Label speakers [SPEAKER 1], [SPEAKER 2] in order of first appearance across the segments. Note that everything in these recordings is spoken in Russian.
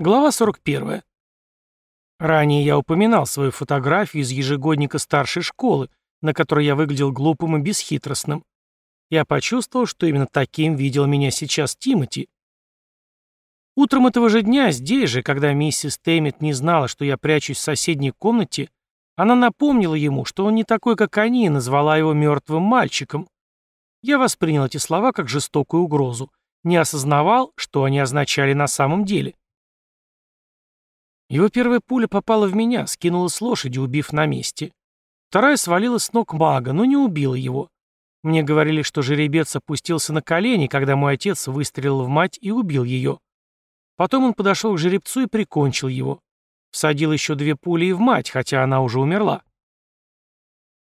[SPEAKER 1] Глава 41. Ранее я упоминал свою фотографию из ежегодника старшей школы, на которой я выглядел глупым и бесхитростным. Я почувствовал, что именно таким видел меня сейчас Тимати. Утром этого же дня, здесь же, когда миссис Тэммит не знала, что я прячусь в соседней комнате, она напомнила ему, что он не такой, как они, и назвала его мертвым мальчиком. Я воспринял эти слова как жестокую угрозу, не осознавал, что они означали на самом деле. Его первая пуля попала в меня, скинула с лошади, убив на месте. Вторая свалила с ног мага, но не убила его. Мне говорили, что жеребец опустился на колени, когда мой отец выстрелил в мать и убил ее. Потом он подошел к жеребцу и прикончил его. Всадил еще две пули и в мать, хотя она уже умерла.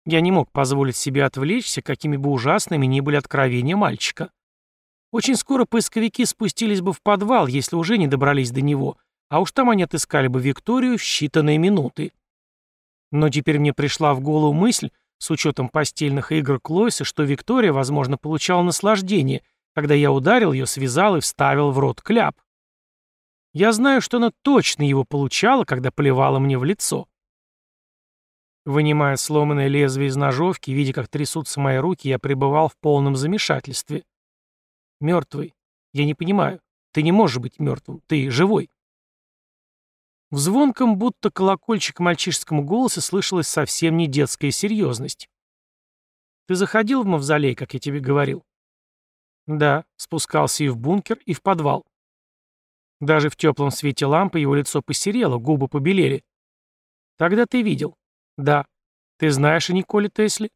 [SPEAKER 1] Я не мог позволить себе отвлечься, какими бы ужасными ни были откровения мальчика. Очень скоро поисковики спустились бы в подвал, если уже не добрались до него, а уж там они отыскали бы Викторию в считанные минуты. Но теперь мне пришла в голову мысль, с учетом постельных игр Клойса, что Виктория, возможно, получала наслаждение, когда я ударил ее, связал и вставил в рот кляп. Я знаю, что она точно его получала, когда плевала мне в лицо. Вынимая сломанное лезвие из ножовки, видя, как трясутся мои руки, я пребывал в полном замешательстве. Мертвый. Я не понимаю. Ты не можешь быть мертвым. Ты живой. В звонком, будто колокольчик мальчишеском голосе слышалась совсем не детская серьезность. «Ты заходил в мавзолей, как я тебе говорил?» «Да», спускался и в бункер, и в подвал. Даже в теплом свете лампы его лицо посерело, губы побелели. «Тогда ты видел?» «Да». «Ты знаешь о Николе Тесли?»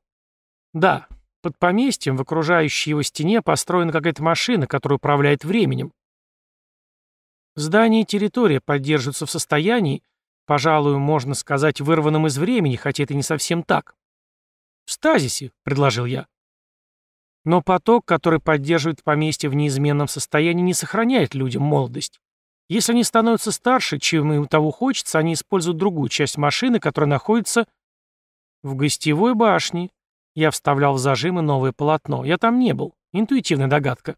[SPEAKER 1] «Да. Под поместьем, в окружающей его стене, построена какая-то машина, которая управляет временем. Здание и территория поддерживаются в состоянии, пожалуй, можно сказать, вырванном из времени, хотя это не совсем так. «В стазисе», — предложил я. Но поток, который поддерживает поместье в неизменном состоянии, не сохраняет людям молодость. Если они становятся старше, чем им того хочется, они используют другую часть машины, которая находится в гостевой башне. Я вставлял в зажимы новое полотно. Я там не был. Интуитивная догадка.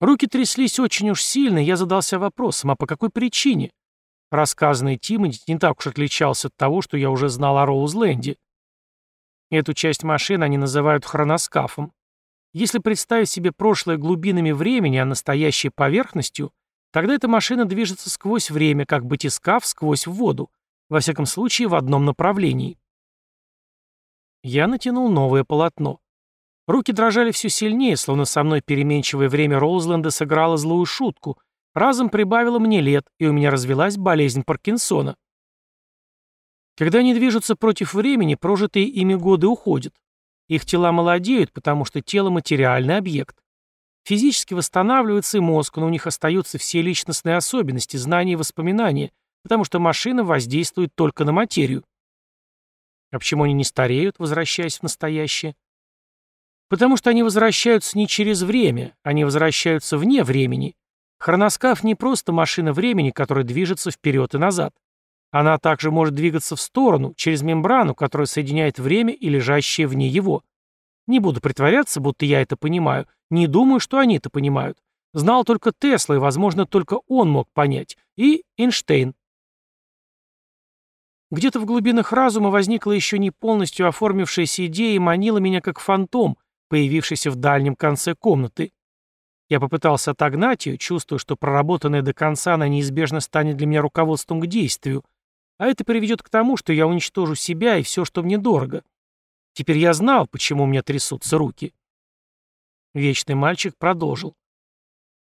[SPEAKER 1] Руки тряслись очень уж сильно, я задался вопросом, а по какой причине? Рассказанный Тимати не так уж отличался от того, что я уже знал о Роузленде. Эту часть машины они называют хроноскафом. Если представить себе прошлое глубинами времени, а настоящее поверхностью, тогда эта машина движется сквозь время, как батискаф сквозь воду, во всяком случае в одном направлении. Я натянул новое полотно. Руки дрожали все сильнее, словно со мной переменчивое время Роузленда сыграло злую шутку. Разом прибавило мне лет, и у меня развелась болезнь Паркинсона. Когда они движутся против времени, прожитые ими годы уходят. Их тела молодеют, потому что тело – материальный объект. Физически восстанавливается и мозг, но у них остаются все личностные особенности, знания и воспоминания, потому что машина воздействует только на материю. А почему они не стареют, возвращаясь в настоящее? Потому что они возвращаются не через время, они возвращаются вне времени. Хроноскаф не просто машина времени, которая движется вперед и назад. Она также может двигаться в сторону, через мембрану, которая соединяет время и лежащее вне его. Не буду притворяться, будто я это понимаю. Не думаю, что они это понимают. Знал только Тесла, и, возможно, только он мог понять. И Эйнштейн. Где-то в глубинах разума возникла еще не полностью оформившаяся идея и манила меня как фантом, появившийся в дальнем конце комнаты. Я попытался отогнать ее, чувствуя, что проработанная до конца она неизбежно станет для меня руководством к действию, а это приведет к тому, что я уничтожу себя и все, что мне дорого. Теперь я знал, почему у меня трясутся руки. Вечный мальчик продолжил.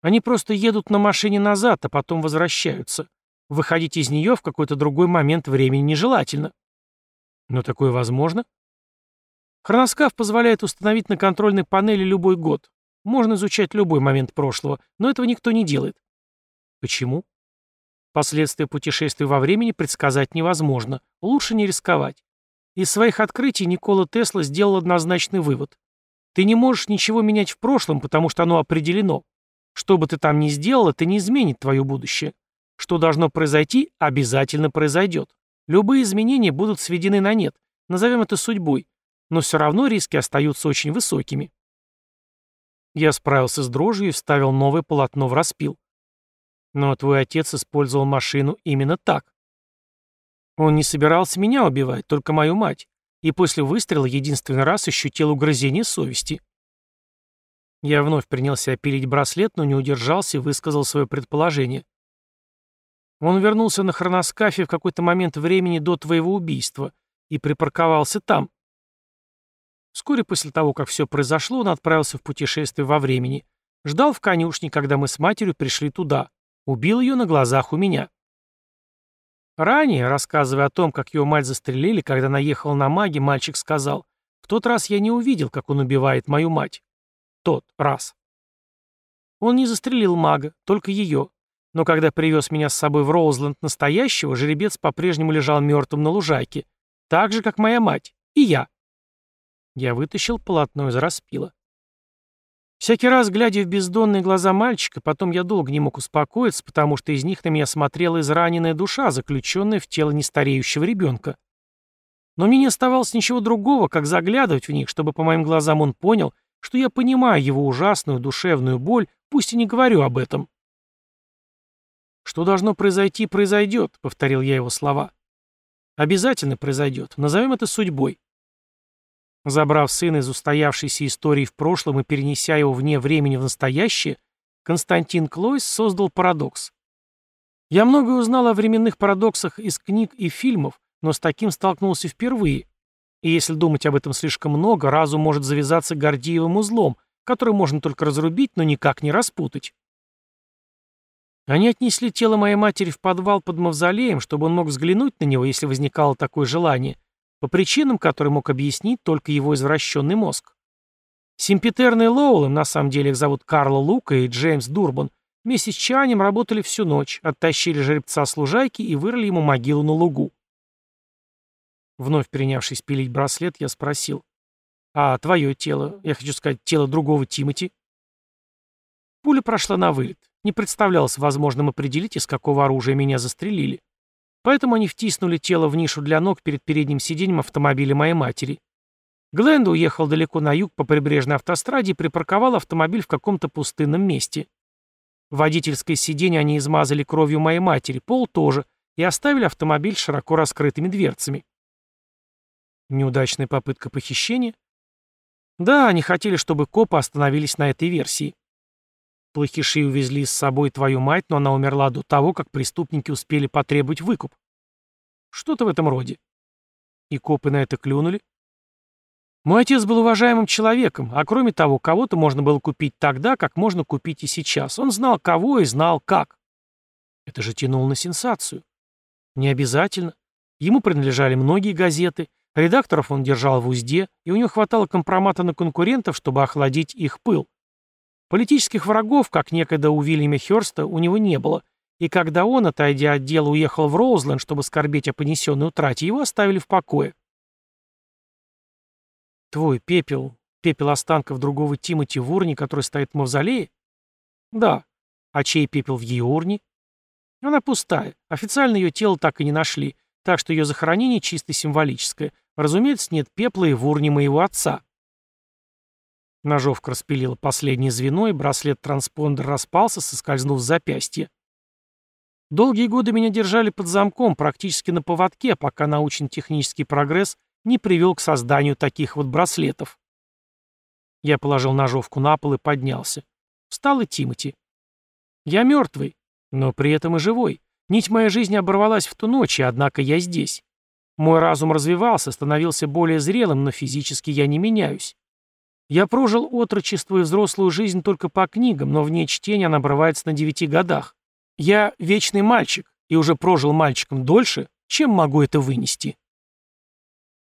[SPEAKER 1] Они просто едут на машине назад, а потом возвращаются. Выходить из нее в какой-то другой момент времени нежелательно. Но такое возможно? Хроноскаф позволяет установить на контрольной панели любой год. Можно изучать любой момент прошлого, но этого никто не делает. Почему? Последствия путешествий во времени предсказать невозможно. Лучше не рисковать. Из своих открытий Никола Тесла сделал однозначный вывод. Ты не можешь ничего менять в прошлом, потому что оно определено. Что бы ты там ни сделал, это не изменит твое будущее. Что должно произойти, обязательно произойдет. Любые изменения будут сведены на нет. Назовем это судьбой но все равно риски остаются очень высокими. Я справился с дрожью и вставил новое полотно в распил. Но твой отец использовал машину именно так. Он не собирался меня убивать, только мою мать, и после выстрела единственный раз ощутил угрызение совести. Я вновь принялся опилить браслет, но не удержался и высказал свое предположение. Он вернулся на хроноскафе в какой-то момент времени до твоего убийства и припарковался там. Вскоре после того, как все произошло, он отправился в путешествие во времени. Ждал в конюшне, когда мы с матерью пришли туда. Убил ее на глазах у меня. Ранее, рассказывая о том, как его мать застрелили, когда наехал на маги, мальчик сказал, «В тот раз я не увидел, как он убивает мою мать». Тот раз. Он не застрелил мага, только ее. Но когда привез меня с собой в Роузленд настоящего, жеребец по-прежнему лежал мертвым на лужайке. Так же, как моя мать. И я. Я вытащил полотно из распила. Всякий раз, глядя в бездонные глаза мальчика, потом я долго не мог успокоиться, потому что из них на меня смотрела израненная душа, заключенная в тело нестареющего ребенка. Но мне не оставалось ничего другого, как заглядывать в них, чтобы по моим глазам он понял, что я понимаю его ужасную душевную боль, пусть и не говорю об этом. «Что должно произойти, произойдет», — повторил я его слова. «Обязательно произойдет. Назовем это судьбой. Забрав сына из устоявшейся истории в прошлом и перенеся его вне времени в настоящее, Константин Клойс создал парадокс. Я многое узнал о временных парадоксах из книг и фильмов, но с таким столкнулся впервые. И если думать об этом слишком много, разум может завязаться гордиевым узлом, который можно только разрубить, но никак не распутать. Они отнесли тело моей матери в подвал под мавзолеем, чтобы он мог взглянуть на него, если возникало такое желание, по причинам, которые мог объяснить только его извращенный мозг. Симпетерный Лоуэлл, на самом деле их зовут Карл Лука и Джеймс Дурбан, вместе с Чанем работали всю ночь, оттащили жеребца с и вырыли ему могилу на лугу. Вновь принявшись пилить браслет, я спросил. «А твое тело, я хочу сказать, тело другого Тимати?» Пуля прошла на вылет. Не представлялось возможным определить, из какого оружия меня застрелили. Поэтому они втиснули тело в нишу для ног перед передним сиденьем автомобиля моей матери. Гленда уехал далеко на юг по прибрежной автостраде и припарковал автомобиль в каком-то пустынном месте. Водительское сиденье они измазали кровью моей матери, пол тоже, и оставили автомобиль широко раскрытыми дверцами. Неудачная попытка похищения? Да, они хотели, чтобы копы остановились на этой версии. Плохиши увезли с собой твою мать, но она умерла до того, как преступники успели потребовать выкуп. Что-то в этом роде. И копы на это клюнули? Мой отец был уважаемым человеком, а кроме того, кого-то можно было купить тогда, как можно купить и сейчас. Он знал кого и знал как. Это же тянуло на сенсацию. Не обязательно. Ему принадлежали многие газеты, редакторов он держал в узде, и у него хватало компромата на конкурентов, чтобы охладить их пыл. Политических врагов, как некогда у Уильяма Хёрста, у него не было, и когда он, отойдя от дела, уехал в Роузленд, чтобы скорбеть о понесенной утрате, его оставили в покое. Твой пепел, пепел останков другого Тимоти в урне, который стоит в мавзолее? Да. А чей пепел в ее урне? Она пустая. Официально ее тело так и не нашли, так что ее захоронение чисто символическое. Разумеется, нет пепла и в урне моего отца. Ножовка распилила последнее звено, и браслет-транспондер распался, соскользнув с запястья. Долгие годы меня держали под замком, практически на поводке, пока научно-технический прогресс не привел к созданию таких вот браслетов. Я положил ножовку на пол и поднялся. Встал и Тимати. Я мертвый, но при этом и живой. Нить моей жизни оборвалась в ту ночь, однако я здесь. Мой разум развивался, становился более зрелым, но физически я не меняюсь. Я прожил отрочество и взрослую жизнь только по книгам, но вне чтения она обрывается на девяти годах. Я вечный мальчик и уже прожил мальчиком дольше, чем могу это вынести.